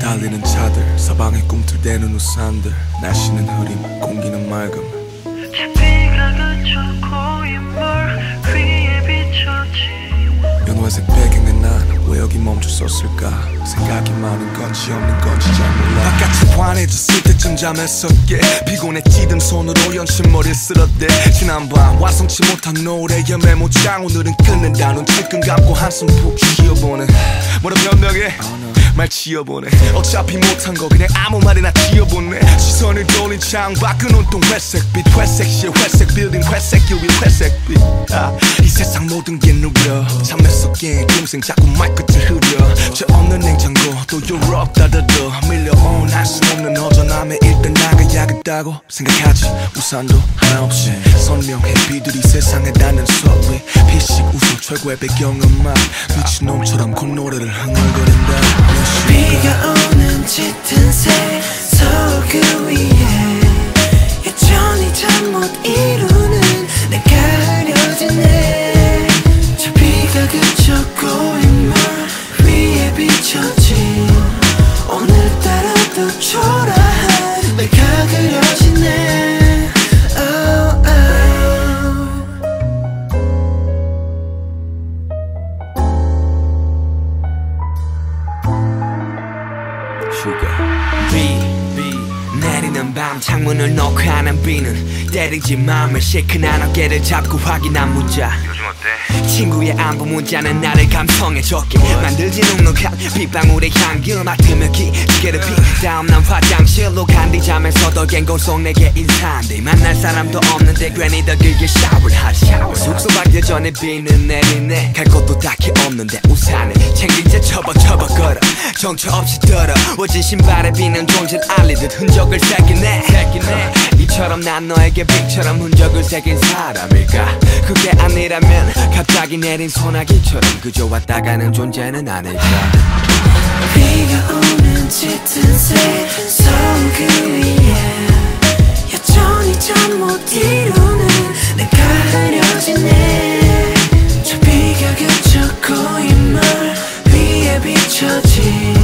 달리는 차들 사방에 꿈틀대는 우산들 날씨는 흐림 공기는 맑음 왜 여기 멈춰섰을까? 생각이 많은 건지 없는 건지 잘 몰라. 바깥이 환해졌을 때쯤 잠에서 깨 피곤해지던 손으로 연신머리를 쓸어대. 지난밤 완성치 못한 노래의 메모장. 오늘은 눈 찔끔 감고 한숨 푹 쉬어보네 뭐라 변명해 말 지어보네. 어차피 못한 거 그냥 아무 말이나 지어보네. 시선을 돌린 창밖은 온통 회색빛 회색실 회색 빌딩 회색 유일 회색빛. 아, 이 세상 모든 게 누려? 잠에서 깬 동생 자꾸 말끝을 흐려. 저 없는 냉장고 또 유럽 따다도 밀려온 일단 나가야겠다고 생각하지. 우산도 하나 없이 선명해. 비들이 세상에 닿는 소리 피식 웃음 최고의 배경음악. 미친놈처럼 콧노래를 흥얼거린다. 비가 오는 짙은 색 서울 그 위에 슈가 비, 비 내리는 밤 창문을 놓고 하는 비는 때리지 마음을 시큰한 어깨를 잡고 확인한 문자. 요즘 어때? 친구의 안부 문자는 나를 감성에 젖게 만들지 눅눅한 빗방울의 향기 맡으며 기지개를 피. 다음 난 화장실로 간뒤 잠에서도 갱고 속 내게 인사한대 만날 사람도 없는데 괜히 더 길게 샤워를 하지. 숙소 가기 전에 비는 내리네. 갈 곳도 딱히 없는데 우산을 챙긴 채 처벅처벅 걸어. 정처 없이 더러워진 신발에 비는 존재를 알리듯 흔적을 새기네. 새기네. 이처럼 난 너에게 빛처럼 흔적을 새긴 사람일까? 그게 아니라면 갑자기 내린 소나기처럼 그저 왔다 가는 존재는 아닐까? 비가 오는 짙은 색 서울 그 위에 여전히 잠못 이루는 내가 흐려지네. 저 비가 그쳐 고인 물 위에 비춰진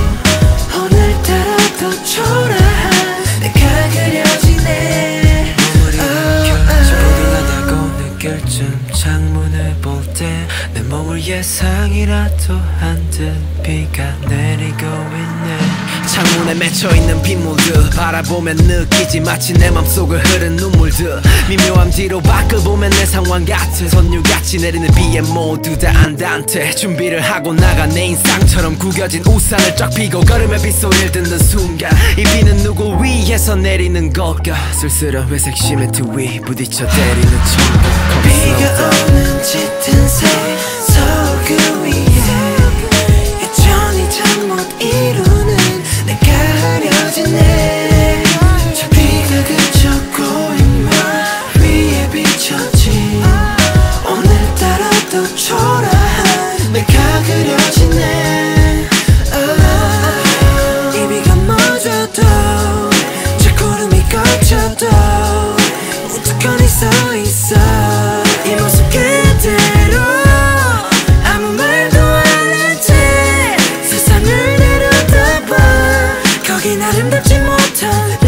부들하다고 느낄 쯤 창문을 볼 때 내 몸을 예상이라도 한 듯 비가 내리고 있네. 창문에 맺혀있는 빗물들 바라보면 느끼지 마치 내 맘속을 흐른 눈물들 미묘한 뒤로 밖을 보면 내 상황 같은 선율같이 내리는 비에 모두 다 안단테 준비를 하고 나가 내 인상처럼 구겨진 우산을 쫙 펴고 걸음에 빗소리를 듣는 순간 이 비는 누구 위에서 내리는 걸까? 쓸쓸한 회색 시멘트 위 부딪혀 때리는 천국 비가 오는 짙은 색 여긴 아름답지 못한